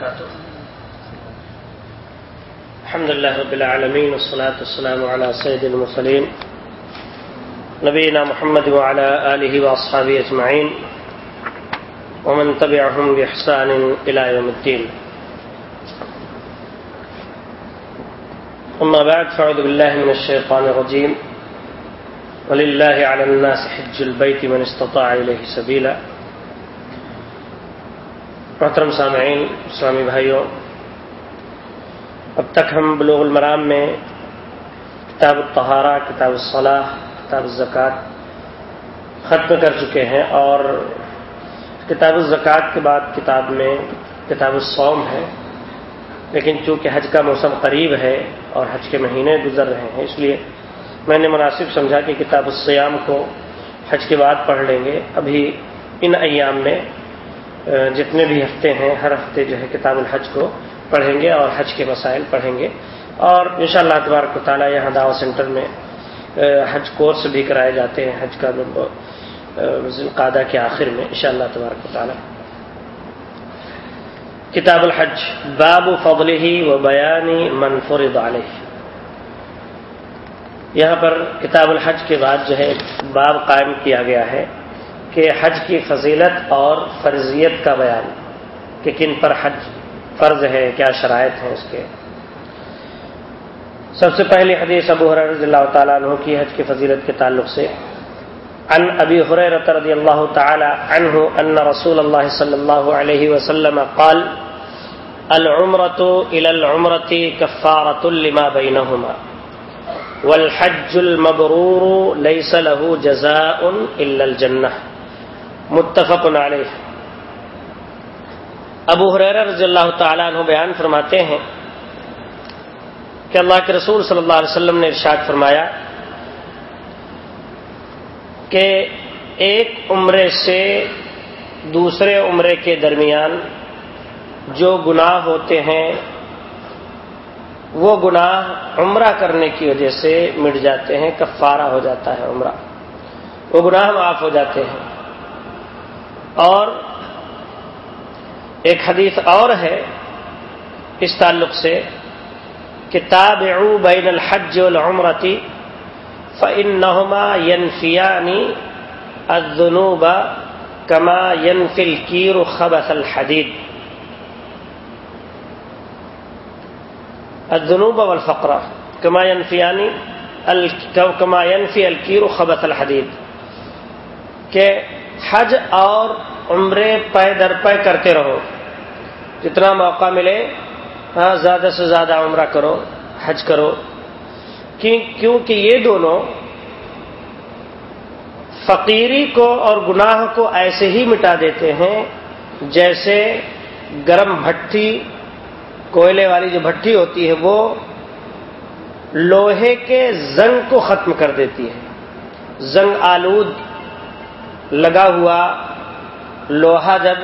وبركاته. الحمد لله رب العالمين، والصلاة والسلام على سيد المرسلين نبينا محمد وعلى آله وأصحابه أجمعين، ومن تبعهم بإحسان إلى يوم الدين. أما بعد، فأعوذ بالله من الشيطان الرجيم. ولله على الناس حج البيت من استطاع إليه سبيلا. محترم سامعین، اسلامی بھائیوں، اب تک ہم بلوغ المرام میں کتاب الطہارہ، کتاب الصلاح، کتاب الزکوٰۃ ختم کر چکے ہیں اور کتاب الزکوٰۃ کے بعد کتاب میں کتاب الصوم ہے۔ لیکن چونکہ حج کا موسم قریب ہے اور حج کے مہینے گزر رہے ہیں، اس لیے میں نے مناسب سمجھا کہ کتاب السیام کو حج کے بعد پڑھ لیں گے۔ ابھی ان ایام میں جتنے بھی ہفتے ہیں، ہر ہفتے جو ہے کتاب الحج کو پڑھیں گے اور حج کے مسائل پڑھیں گے۔ اور ان شاء اللہ تبارک و تعالیٰ یہاں دعوت سینٹر میں حج کورس بھی کرائے جاتے ہیں، حج کا قادہ کے آخر میں ان شاء اللہ تبارک و تعالیٰ۔ کتاب الحج، باب فضلی و بیانی منفور علیہ۔ یہاں پر کتاب الحج کے بعد جو ہے باب قائم کیا گیا ہے۔ کہ حج کی فضیلت اور فرضیت کا بیان کہ کن پر حج فرض ہے، کیا شرائط ہیں اس کے۔ سب سے پہلی حدیث ابو رضی اللہ تعالیٰ عنہ کی حج کی فضیلت کے تعلق سے۔ ان ابی حریرت رضی اللہ تعالی عنہ ان رسول اللہ صلی اللہ علیہ وسلم قال العمرة الى العمرة كفارة لما بينهما والحج المبرور ليس له جزاء الا الجنة متفق علیہ۔ ابو حریر رضی اللہ تعالیٰ عنہ بیان فرماتے ہیں کہ اللہ کے رسول صلی اللہ علیہ وسلم نے ارشاد فرمایا کہ ایک عمرے سے دوسرے عمرے کے درمیان جو گناہ ہوتے ہیں، وہ گناہ عمرہ کرنے کی وجہ سے مٹ جاتے ہیں، کفارہ ہو جاتا ہے عمرہ۔ وہ گناہ معاف ہو جاتے ہیں۔ اور ایک حدیث اور ہے اس تعلق سے کتاب بین الحج والعمرتی فإنهما ينفيان الذنوب كما ينفي الكير خبث الحديد الذنوب والفقر كما ينفيان كما ينفي الكير خبث الحديد کہ حج اور عمرے پے در پے کرتے رہو۔ جتنا موقع ملے ہاں زیادہ سے زیادہ عمرہ کرو، حج کرو۔ کیونکہ یہ دونوں فقیری کو اور گناہ کو ایسے ہی مٹا دیتے ہیں جیسے گرم بھٹی، کوئلے والی جو بھٹی ہوتی ہے، وہ لوہے کے زنگ کو ختم کر دیتی ہے۔ زنگ آلود لگا ہوا لوہا جب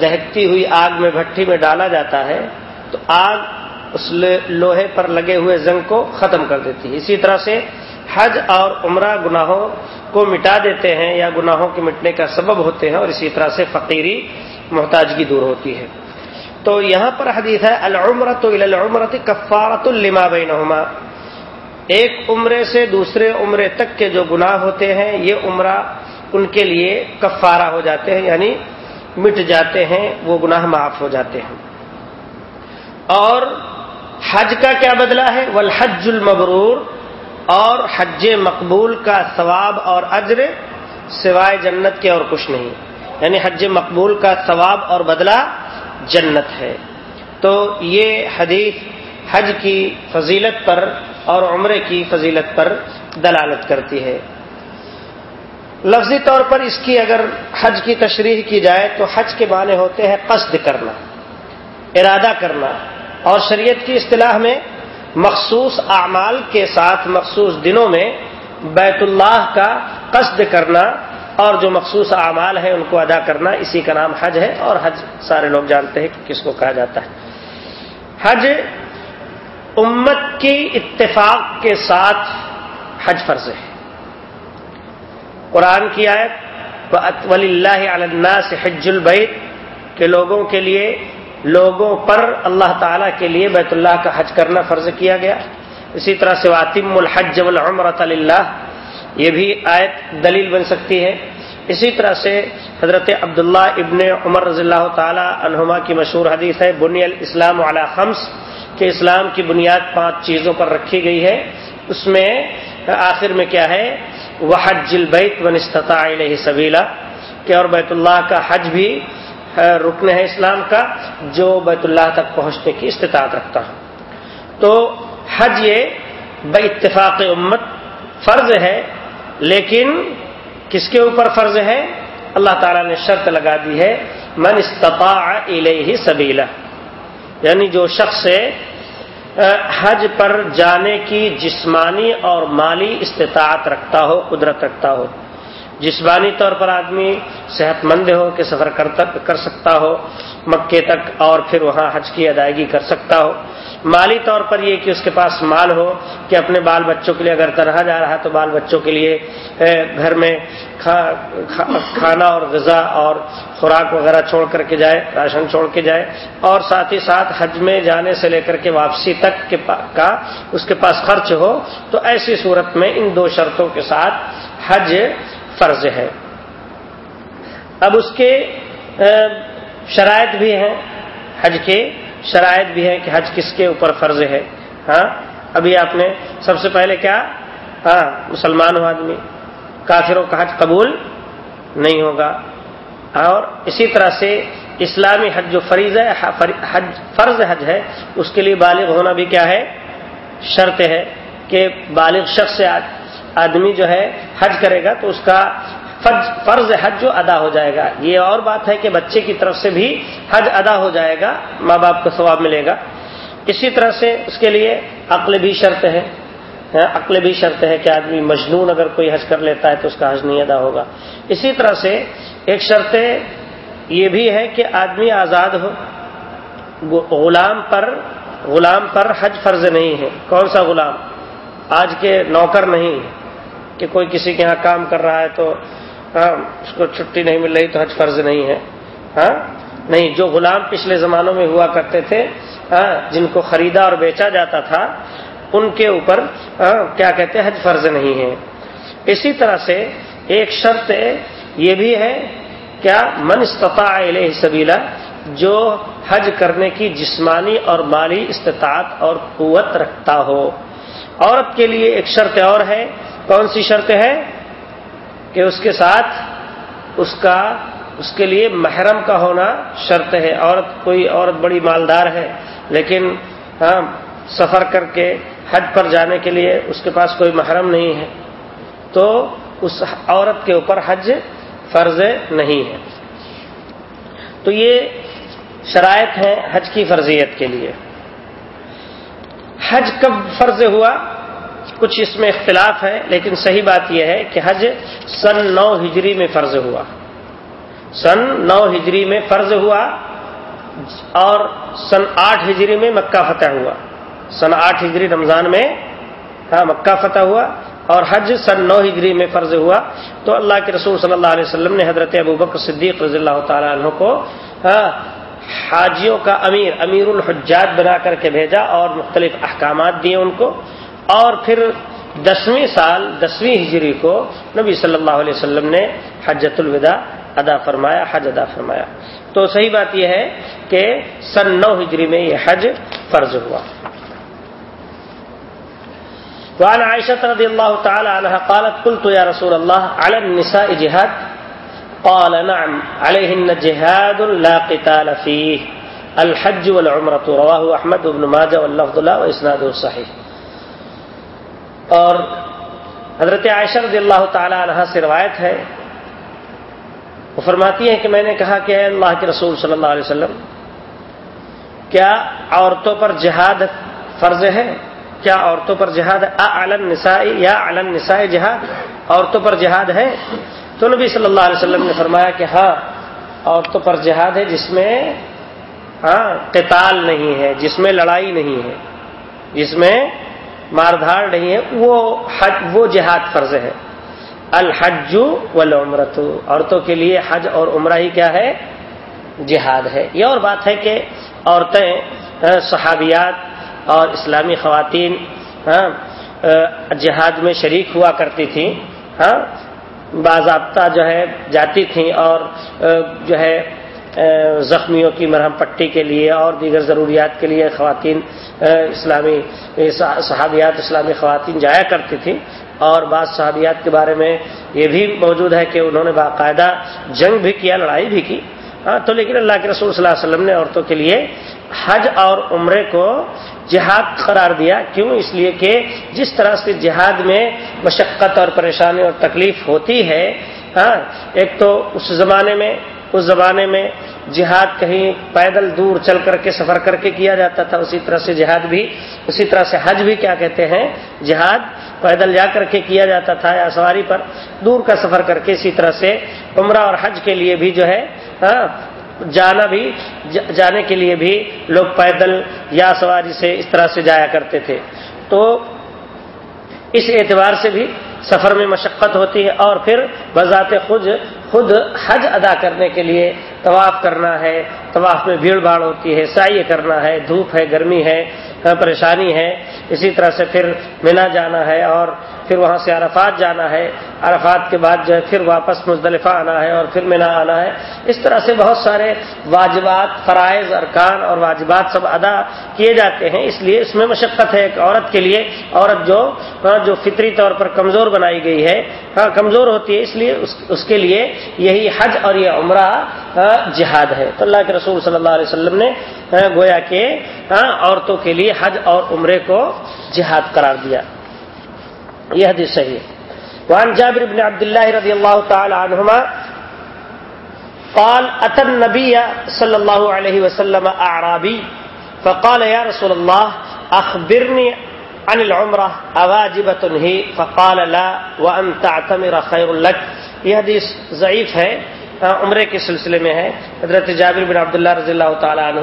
دہکتی ہوئی آگ میں بھٹی میں ڈالا جاتا ہے، تو آگ اس لوہے پر لگے ہوئے زنگ کو ختم کر دیتی ہے۔ اسی طرح سے حج اور عمرہ گناہوں کو مٹا دیتے ہیں یا گناہوں کے مٹنے کا سبب ہوتے ہیں اور اسی طرح سے فقیری محتاجگی دور ہوتی ہے۔ تو یہاں پر حدیث ہے العمرت العمرت کفارت الما بینہما۔ ایک عمرے سے دوسرے عمرے تک کے جو گناہ ہوتے ہیں، یہ عمرہ ان کے لیے کفارہ ہو جاتے ہیں یعنی مٹ جاتے ہیں، وہ گناہ معاف ہو جاتے ہیں۔ اور حج کا کیا بدلہ ہے؟ والحج المبرور، اور حج مقبول کا ثواب اور اجر سوائے جنت کے اور کچھ نہیں۔ یعنی حج مقبول کا ثواب اور بدلہ جنت ہے۔ تو یہ حدیث حج کی فضیلت پر اور عمرے کی فضیلت پر دلالت کرتی ہے۔ لفظی طور پر اس کی اگر حج کی تشریح کی جائے تو حج کے معنی ہوتے ہیں قصد کرنا، ارادہ کرنا، اور شریعت کی اصطلاح میں مخصوص اعمال کے ساتھ مخصوص دنوں میں بیت اللہ کا قصد کرنا اور جو مخصوص اعمال ہیں ان کو ادا کرنا، اسی کا نام حج ہے اور حج سارے لوگ جانتے ہیں کہ کس کو کہا جاتا ہے۔ حج امت کی اتفاق کے ساتھ حج فرض ہے۔ قرآن کی آیت ولی اللہ علّہ سے حج البعید کے لوگوں کے لیے، لوگوں پر اللہ تعالی کے لیے بیت اللہ کا حج کرنا فرض کیا گیا۔ اسی طرح سے واطم الحج والعمرۃ اللہ یہ بھی آیت دلیل بن سکتی ہے۔ اسی طرح سے حضرت عبداللہ ابن عمر رضی اللہ تعالی عنہما کی مشہور حدیث ہے، بنی الاسلام علی خمس، کہ اسلام کی بنیاد پانچ چیزوں پر رکھی گئی ہے۔ اس میں، آخر میں کیا ہے؟ وہ حج البیت ون استطاع علیہ سبیلا کہ اور بیت اللہ کا حج بھی رکن ہے اسلام کا، جو بیت اللہ تک پہنچنے کی استطاعت رکھتا ہے۔ تو حج یہ بے اتفاق امت فرض ہے، لیکن کس کے اوپر فرض ہے؟ اللہ تعالیٰ نے شرط لگا دی ہے، من استطاع الیہ سبیلا یعنی جو شخص حج پر جانے کی جسمانی اور مالی استطاعت رکھتا ہو، قدرت رکھتا ہو۔ جسمانی طور پر آدمی صحت مند ہو کہ سفر کر سکتا ہو، مکے تک اور پھر وہاں حج کی ادائیگی کر سکتا ہو۔ مالی طور پر یہ کہ اس کے پاس مال ہو کہ اپنے بال بچوں کے لیے اگر رہا جا رہا تو بال بچوں کے لیے گھر میں کھانا اور غذا اور خوراک وغیرہ چھوڑ کر کے جائے، راشن چھوڑ کے جائے، اور ساتھ ہی ساتھ حج میں جانے سے لے کر کے واپسی تک کے کا اس کے پاس خرچ ہو، تو ایسی صورت میں ان دو شرطوں کے ساتھ حج فرض ہے۔ اب اس کے شرائط بھی ہیں حج کے۔ شرائط بھی ہیں کہ حج کس کے اوپر فرض ہے۔ ہاں؟ ابھی آپ نے سب سے پہلے کیا؟ ہاں مسلمان ہو آدمی، کافروں کا حج قبول نہیں ہوگا۔ اور اسی طرح سے اسلامی حج جو فریض ہے حج فرض حج ہے، اس کے لیے بالغ ہونا بھی کیا ہے؟ شرط ہے کہ بالغ شخص سے آدمی جو ہے حج کرے گا تو اس کا فرض حج جو ادا ہو جائے گا۔ یہ اور بات ہے کہ بچے کی طرف سے بھی حج ادا ہو جائے گا، ماں باپ کو ثواب ملے گا۔ اسی طرح سے اس کے لیے عقل بھی شرط ہے۔ ہاں، عقل بھی شرط ہے کہ آدمی مجنون اگر کوئی حج کر لیتا ہے تو اس کا حج نہیں ادا ہوگا۔ اسی طرح سے ایک شرط یہ بھی ہے کہ آدمی آزاد ہو۔ غلام پر غلام پر حج فرض نہیں ہے۔ کون سا غلام؟ آج کے نوکر نہیں کہ کوئی کسی کے یہاں کام کر رہا ہے تو ہاں اس کو چھٹی نہیں مل رہی تو حج فرض نہیں ہے۔ ہاں؟ نہیں، جو غلام پچھلے زمانوں میں ہوا کرتے تھے ہاں جن کو خریدا اور بیچا جاتا تھا، ان کے اوپر ہاں، کیا کہتے حج فرض نہیں ہے۔ اسی طرح سے ایک شرط یہ بھی ہے، کیا من استطاع علیہ سبیلا جو حج کرنے کی جسمانی اور مالی استطاعت اور قوت رکھتا ہو۔ عورت کے لیے ایک شرط اور ہے۔ کون سی شرط ہے؟ کہ اس کے ساتھ اس کا اس کے لیے محرم کا ہونا شرط ہے۔ عورت کوئی عورت بڑی مالدار ہے، لیکن ہاں سفر کر کے حج پر جانے کے لیے اس کے پاس کوئی محرم نہیں ہے۔ تو اس عورت کے اوپر حج فرض نہیں ہے۔ تو یہ شرائط ہے حج کی فرضیت کے لیے۔ حج کب فرض ہوا؟ کچھ اس میں اختلاف ہے، لیکن صحیح بات یہ ہے کہ حج سن نو ہجری میں فرض ہوا۔ سن نو ہجری میں فرض ہوا اور سن آٹھ ہجری میں مکہ فتح ہوا۔ سن آٹھ ہجری رمضان میں ہاں مکہ فتح ہوا اور حج سن نو ہجری میں فرض ہوا۔ تو اللہ کے رسول صلی اللہ علیہ وسلم نے حضرت ابو بکر صدیق رضی اللہ تعالیٰ عنہ کو ہاں حاجیوں کا امیر امیر الحجات بنا کر کے بھیجا اور مختلف احکامات دیے ان کو۔ اور پھر دسویں سال، دسویں ہجری کو نبی صلی اللہ علیہ وسلم نے حجت الوداع ادا فرمایا، حج ادا فرمایا۔ تو صحیح بات یہ ہے کہ سن نو ہجری میں یہ حج فرض ہوا۔ وعن عائشة رضي الله تعالى عنها قالت، قلت يا رسول الله على النساء جهاد قال، نعم عليهن جهاد لا قتال فيه الحج والعمرة رواه أحمد بن ماجه واللفظ لا وإسناده صحيح اور حضرت عائشہ رضی اللہ تعالی عنہ سے روایت ہے، وہ فرماتی ہیں کہ میں نے کہا کہ اللہ کے رسول صلی اللہ علیہ وسلم، کیا عورتوں پر جہاد فرض ہے؟ کیا عورتوں پر جہاد علن نسائی یا علن نسائی جہاد؟ عورتوں پر جہاد ہے؟ تو نبی صلی اللہ علیہ وسلم نے فرمایا کہ ہاں عورتوں پر جہاد ہے جس میں ہاں قتال نہیں ہے، جس میں لڑائی نہیں ہے، جس میں مار دھاڑ نہیں ہے، وہ حج، وہ جہاد فرض ہے۔ الحج والعمرت عورتوں کے لیے حج اور عمرہ ہی کیا ہے؟ جہاد ہے۔ یہ اور بات ہے کہ عورتیں صحابیات اور اسلامی خواتین جہاد میں شریک ہوا کرتی تھیں۔ ہاں باضابطہ جو ہے، جاتی تھیں اور جو ہے زخمیوں کی مرہم پٹی کے لیے اور دیگر ضروریات کے لیے خواتین اسلامی صحابیات، اسلامی خواتین جایا کرتی تھیں۔ اور بعض صحابیات کے بارے میں یہ بھی موجود ہے کہ انہوں نے باقاعدہ جنگ بھی کیا، لڑائی بھی کی۔ ہاں تو لیکن اللہ کے رسول صلی اللہ علیہ وسلم نے عورتوں کے لیے حج اور عمرے کو جہاد قرار دیا۔ کیوں؟ اس لیے کہ جس طرح سے جہاد میں مشقت اور پریشانی اور تکلیف ہوتی ہے ہاں ایک تو اس زمانے میں اس زمانے میں جہاد کہیں پیدل دور چل کر کے سفر کر کے کیا جاتا تھا، اسی طرح سے جہاد بھی، اسی طرح سے حج بھی، کیا کہتے ہیں، جہاد پیدل جا کر کے کیا جاتا تھا یا سواری پر دور کا سفر کر کے اسی طرح سے عمرہ اور حج کے لیے بھی جو ہے ہاں جانا بھی جانے کے لیے بھی لوگ پیدل یا سواری سے اس طرح سے جایا کرتے تھے۔ تو اس اعتبار سے بھی سفر میں مشقت ہوتی ہے اور پھر بذات خود خود حج ادا کرنے کے لیے طواف کرنا ہے۔ طواف میں بھیڑ بھاڑ ہوتی ہے سائی کرنا ہے۔ دھوپ ہے، گرمی ہے ہاں، پریشانی ہے۔ اسی طرح سے پھر مینا جانا ہے اور پھر وہاں سے عرفات جانا ہے۔ عرفات کے بعد جو ہے پھر واپس مزدلفہ آنا ہے اور پھر مینا آنا ہے۔ اس طرح سے بہت سارے واجبات، فرائض، ارکان اور واجبات سب ادا کیے جاتے ہیں۔ اس لیے اس میں مشقت ہے ایک عورت کے لیے۔ عورت جو جو فطری طور پر کمزور بنائی گئی ہے ہاں کمزور ہوتی ہے، اس لیے اس کے لیے یہی حج اور یہ عمرہ ہاں، جہاد ہے۔ تو اللہ کے رسول صلی اللہ علیہ وسلم نے ہاں، گویا کہ ہاں، عورتوں کے لیے حج اور عمرے کو جہاد قرار دیا۔ یہ حدیث صحیح ہے۔ وعن جابر بن عبد الله رضي الله تعالى عنهما قال، أتى النبي صلى الله عليه وسلم أعرابي؟ فقال، يا رسول الله، أخبرني عن العمرة، أواجبة هي؟ فقال، لا وأن تعتمر خير لك. یہ حدیث ضعیف ہے، عمرے کے سلسلے میں ہے۔ حضرت جابر بن عبداللہ رضی اللہ تعالیٰ عنہ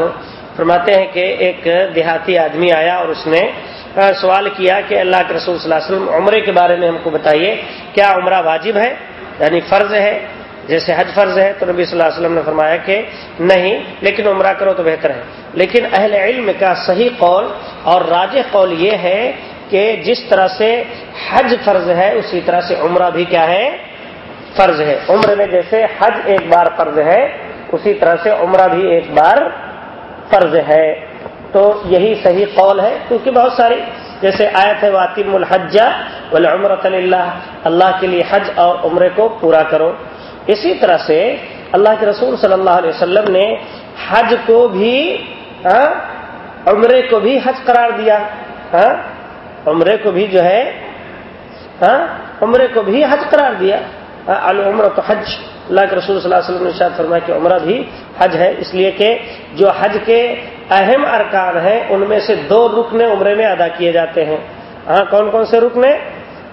فرماتے ہیں کہ ایک دیہاتی آدمی آیا اور اس نے سوال کیا کہ اللہ کے رسول صلی اللہ علیہ وسلم عمرے کے بارے میں ہم کو بتائیے، کیا عمرہ واجب ہے؟ یعنی فرض ہے، جیسے حج فرض ہے تو نبی صلی اللہ علیہ وسلم نے فرمایا کہ نہیں، لیکن عمرہ کرو تو بہتر ہے۔ لیکن اہل علم کا صحیح قول اور راج قول یہ ہے کہ جس طرح سے حج فرض ہے، اسی طرح سے عمرہ بھی کیا ہے؟ فرض ہے۔ عمر میں جیسے حج ایک بار فرض ہے، اسی طرح سے عمرہ بھی ایک بار فرض ہے۔ تو یہی صحیح قول ہے، کیونکہ بہت ساری، جیسے آیت ہے واطم الحجہ والعمرۃ اللہ اللہ کے لیے حج اور عمرے کو پورا کرو۔ اسی طرح سے اللہ کے رسول صلی اللہ علیہ وسلم نے حج کو بھی عمرے کو بھی حج قرار دیا۔ عمرے کو بھی جو ہے عمرے کو بھی حج قرار دیا۔ العمر تو حج۔ اللہ کے رسول صلی اللہ علیہ وسلم نے شاید فرمایا کہ عمرہ بھی حج ہے، اس لیے کہ جو حج کے اہم ارکان ہیں ان میں سے دو رکن عمرے میں ادا کیے جاتے ہیں۔ ہاں کون کون سے رکنے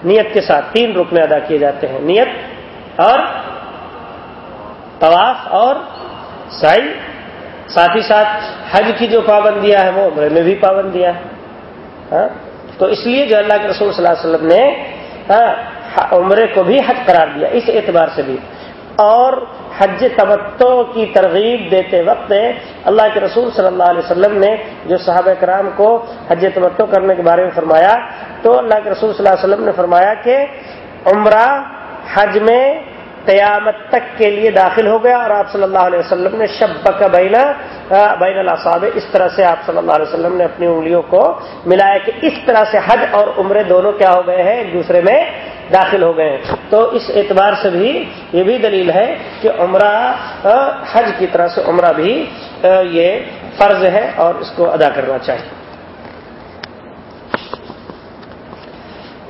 نیت کے ساتھ تین رکنے ادا کیے جاتے ہیں۔ نیت اور طواف اور سائی ساتھ ہی ساتھ حج کی جو پابندیاں ہیں وہ عمرے میں بھی پابندیاں ہیں۔ ہاں تو اس لیے جو اللہ کے رسول صلی اللہ علیہ وسلم نے ہاں، عمرے کو بھی حج قرار دیا اس اعتبار سے بھی۔ اور حج تمتو کی ترغیب دیتے وقت اللہ کے رسول صلی اللہ علیہ وسلم نے جو صحابہ کرام کو حج تمتو کرنے کے بارے میں فرمایا، تو اللہ کے رسول صلی اللہ علیہ وسلم نے فرمایا کہ عمرہ حج میں قیامت تک کے لیے داخل ہو گیا اور آپ صلی اللہ علیہ وسلم نے شب کا بینا بین الصاب اس طرح سے آپ صلی اللہ علیہ وسلم نے اپنی انگلیوں کو ملایا کہ اس طرح سے حج اور عمرے دونوں کیا ہو گئے ہیں، ایک دوسرے میں داخل ہو گئے ہیں۔ تو اس اعتبار سے بھی یہ بھی دلیل ہے کہ عمرہ حج کی طرح سے عمرہ بھی یہ فرض ہے اور اس کو ادا کرنا چاہیے۔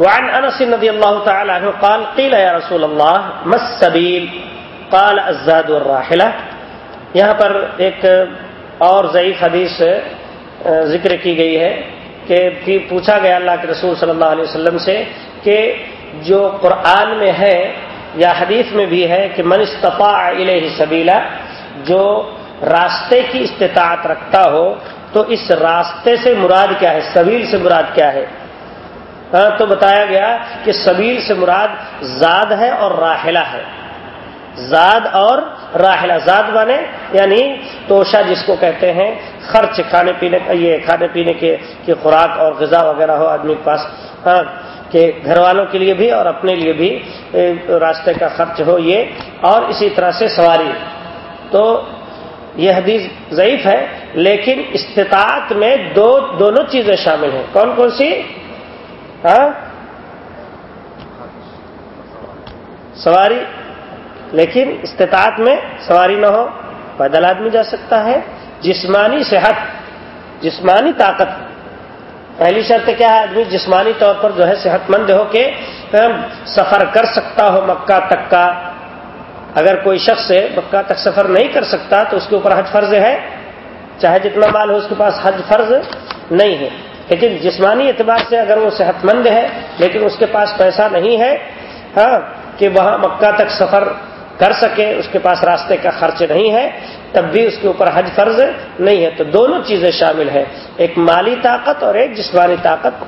وعن انس رضي الله تعالى عنه قال قيل يا رسول الله ما السبيل قال، الزاد والراحله یہاں پر ایک اور ضعیف حدیث ذکر کی گئی ہے کہ پوچھا گیا اللہ کے رسول صلی اللہ علیہ وسلم سے کہ جو قرآن میں ہے یا حدیث میں بھی ہے کہ من استفاع الیہ سبیلا جو راستے کی استطاعت رکھتا ہو تو اس راستے سے مراد کیا ہے؟ سبیل سے مراد کیا ہے؟ ہاں، تو بتایا گیا کہ سبیل سے مراد زاد ہے اور راحلہ ہے۔ زاد اور راحلہ زاد بنے یعنی توشا جس کو کہتے ہیں خرچ کھانے پینے کا یہ کھانے پینے کے کی خوراک اور غذا وغیرہ ہو آدمی کے پاس۔ ہاں کہ گھر والوں کے لیے بھی اور اپنے لیے بھی راستے کا خرچ ہو یہ، اور اسی طرح سے سواری۔ تو یہ حدیث ضعیف ہے، لیکن استطاعت میں دو، دونوں چیزیں شامل ہیں۔ کون کون سی؟ ہاں؟ سواری۔ لیکن استطاعت میں سواری نہ ہو، پیدل آدمی جا سکتا ہے۔ جسمانی صحت، جسمانی طاقت۔ پہلی شرط کیا ہے؟ آدمی جسمانی طور پر جو ہے صحت مند ہو کے سفر کر سکتا ہو مکہ تک کا۔ اگر کوئی شخص مکہ تک سفر نہیں کر سکتا، تو اس کے اوپر حج فرض ہے۔ چاہے جتنا مال ہو، اس کے پاس حج فرض نہیں ہے۔ لیکن جسمانی اعتبار سے اگر وہ صحت مند ہے، لیکن اس کے پاس پیسہ نہیں ہے ہاں کہ وہاں مکہ تک سفر کر سکے، اس کے پاس راستے کا خرچ نہیں ہے تب بھی اس کے اوپر حج فرض نہیں ہے۔ تو دونوں چیزیں شامل ہیں۔ ایک مالی طاقت اور ایک جسمانی طاقت۔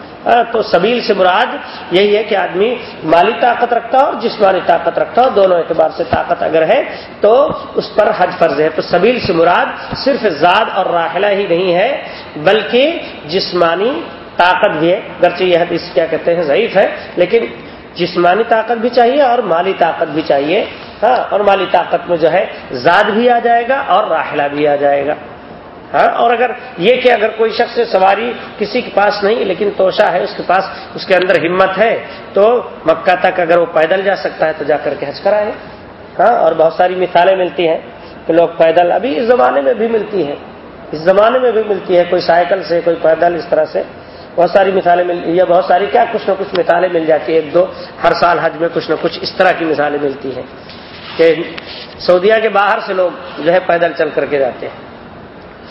تو سبیل سے مراد یہی ہے کہ آدمی مالی طاقت رکھتا ہو اور جسمانی طاقت رکھتا ہو، دونوں اعتبار سے طاقت اگر ہے تو اس پر حج فرض ہے۔ تو سبیل سے مراد صرف زاد اور راحلہ ہی نہیں ہے، بلکہ جسمانی طاقت بھی ہے۔ گرچہ یہ حدیث کیا کہتے ہیں، ضعیف ہے، لیکن جسمانی طاقت بھی چاہیے اور مالی طاقت بھی چاہیے۔ ہاں اور مالی طاقت میں جو ہے، زاد بھی آ جائے گا اور راحلہ بھی آ جائے گا۔ ہاں اور اگر یہ کہ اگر کوئی شخص سواری کسی کے پاس نہیں، لیکن توشا ہے اس کے پاس، اس کے اندر ہمت ہے، تو مکہ تک اگر وہ پیدل جا سکتا ہے، تو جا کر کے حج کرائے۔ ہاں اور بہت ساری مثالیں ملتی ہیں کہ لوگ پیدل ابھی اس زمانے میں بھی ملتی ہیں۔ اس زمانے میں بھی ملتی ہے کوئی سائیکل سے، کوئی پیدل اس طرح سے۔ بہت ساری مثالیں مل، یا بہت ساری کیا کچھ نہ کچھ مثالیں مل جاتی ہیں۔ ایک دو، ہر سال حج میں کچھ نہ کچھ اس طرح کی مثالیں ملتی ہیں۔ کہ سعودیہ کے باہر سے لوگ جو ہے پیدل چل کر کے جاتے ہیں،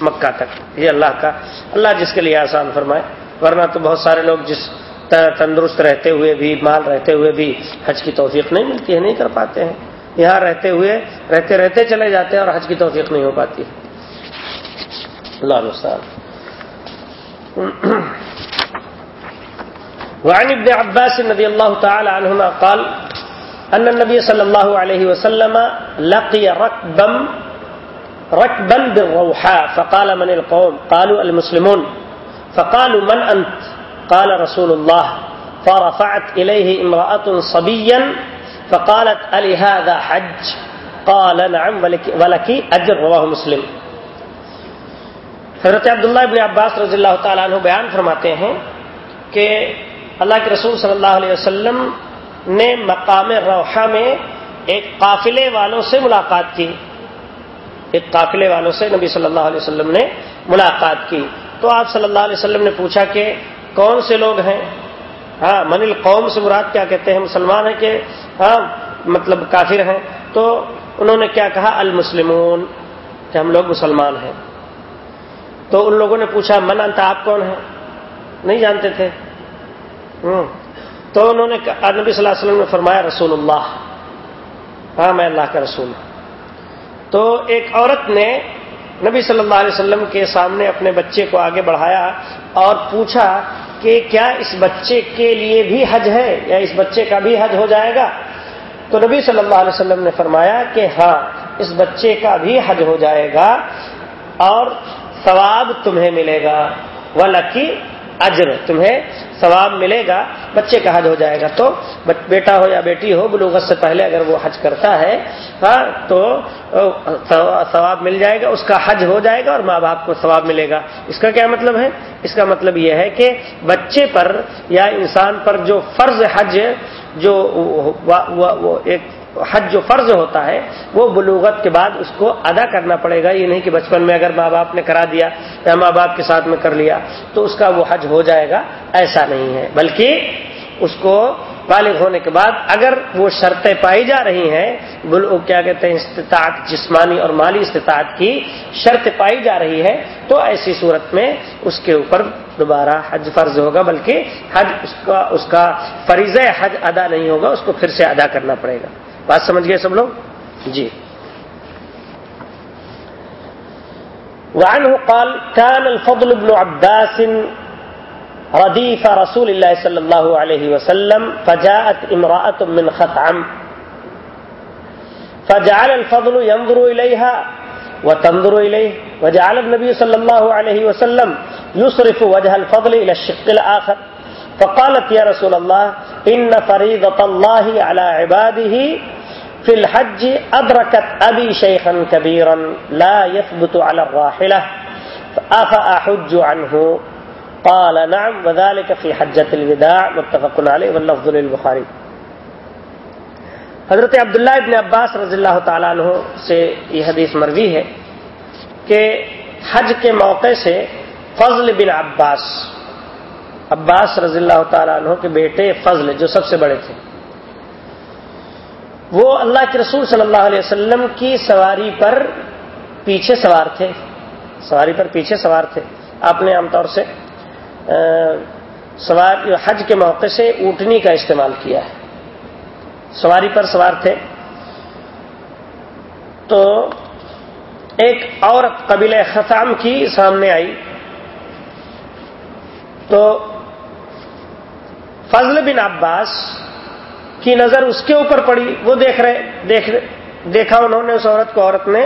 مکہ تک۔ یہ اللہ کا، اللہ جس کے لیے آسان فرمائے۔ ورنہ تو بہت سارے لوگ جس تندرست رہتے ہوئے بھی، مال رہتے ہوئے بھی حج کی توفیق نہیں ملتی ہے، نہیں کر پاتے ہیں۔ یہاں رہتے ہوئے، رہتے رہتے چلے جاتے ہیں اور حج کی توفیق نہیں ہو پاتی۔ اللہ وعن ابن عباس رضي الله تعالى عنهما قال أن النبي صلى الله عليه وسلم لقي ركبا ركبا بالروحاء. فقال من القوم؟ قالوا المسلمون. فقالوا من أنت؟ قال رسول الله. فرفعت إليه امرأة صبيا، فقالت ألي هذا حج؟ قال نعم، ولك أجر، رواه مسلم. حضرت عبداللہ ابن عباس رضی اللہ تعالیٰ عنہ بیان فرماتے ہیں کہ اللہ کے رسول صلی اللہ علیہ وسلم نے مقام روحا میں ایک قافلے والوں سے ملاقات کی۔ ایک قافلے والوں سے نبی صلی اللہ علیہ وسلم نے ملاقات کی۔ تو آپ صلی اللہ علیہ وسلم نے پوچھا کہ کون سے لوگ ہیں؟ ہاں من القوم سے مراد کیا کہتے ہیں؟ مسلمان ہیں کہ ہاں مطلب کافر ہیں۔ تو انہوں نے کیا کہا؟ المسلمون، کہ ہم لوگ مسلمان ہیں۔ تو ان لوگوں نے پوچھا، من انت؟ آپ کون ہیں؟ نہیں جانتے تھے۔ تو انہوں نے نبی صلی اللہ علیہ وسلم نے فرمایا، رسول اللہ۔ ہاں میں اللہ کا رسول ہوں۔ تو ایک عورت نے نبی صلی اللہ علیہ وسلم کے سامنے اپنے بچے کو آگے بڑھایا اور پوچھا کہ کیا اس بچے کے لیے بھی حج ہے یا اس بچے کا بھی حج ہو جائے گا؟ تو نبی صلی اللہ علیہ وسلم نے فرمایا کہ ہاں اس بچے کا بھی حج ہو جائے گا اور ثواب تمہیں ملے گا۔ وہ لکی اجر تمہیں ثواب ملے گا، بچے کا حج ہو جائے گا۔ تو بیٹا ہو یا بیٹی ہو، بلوغت سے پہلے اگر وہ حج کرتا ہے ہاں تو ثواب مل جائے گا، اس کا حج ہو جائے گا اور ماں باپ کو ثواب ملے گا۔ اس کا کیا مطلب ہے؟ اس کا مطلب یہ ہے کہ بچے پر یا انسان پر جو فرض حج، جو وہ ایک حج جو فرض ہوتا ہے، وہ بلوغت کے بعد اس کو ادا کرنا پڑے گا۔ یہ نہیں کہ بچپن میں اگر ماں باپ نے کرا دیا، یا ماں باپ کے ساتھ میں کر لیا، تو اس کا وہ حج ہو جائے گا۔ ایسا نہیں ہے۔ بلکہ اس کو بالغ ہونے کے بعد اگر وہ شرطیں پائی جا رہی ہیں کیا کہتے ہیں، استطاعت جسمانی اور مالی استطاعت کی شرط پائی جا رہی ہے، تو ایسی صورت میں اس کے اوپر دوبارہ حج فرض ہوگا۔ بلکہ حج اس کا اس کا فریض حج ادا نہیں ہوگا، اس کو پھر سے ادا کرنا پڑے گا۔ بات سمجھ گئے سب لوگ؟ جی۔ وعنه قال كان الفضل بن عباس رديف رسول الله صلى الله عليه وسلم، فجاءت امرأة من خطعم، فجعل الفضل ينظر إليها وتنظر إليه، وجعل النبي صلى الله عليه وسلم يصرف وجه الفضل إلى الشق الآخر، فقالت يا رسول الله إن فريضة الله على عباده في الحج أدركت أبي شيخا كبيرا لا يثبت على الراحلة أفأحج عنه. قال نعم، وذلك في حجة الوداع، متفق عليه، واللفظ للبخاري. حضرت عبداللہ ابن عباس رضی اللہ تعالیٰ عنہ سے یہ حدیث مروی ہے کہ حج کے موقع سے فضل بن عباس عباس رضی اللہ تعالیٰ عنہ کے بیٹے فضل جو سب سے بڑے تھے وہ اللہ کے رسول صلی اللہ علیہ وسلم کی سواری پر پیچھے سوار تھے۔ سواری پر پیچھے سوار تھے۔ آپ نے عام طور سے سوار، حج کے موقع سے اونٹنی کا استعمال کیا ہے۔ سواری پر سوار تھے۔ تو ایک عورت قبیل خسام کی سامنے آئی۔ تو فضل بن عباس کی نظر اس کے اوپر پڑی، وہ دیکھ رہے، دیکھ دیکھا انہوں نے، اس عورت کو، عورت نے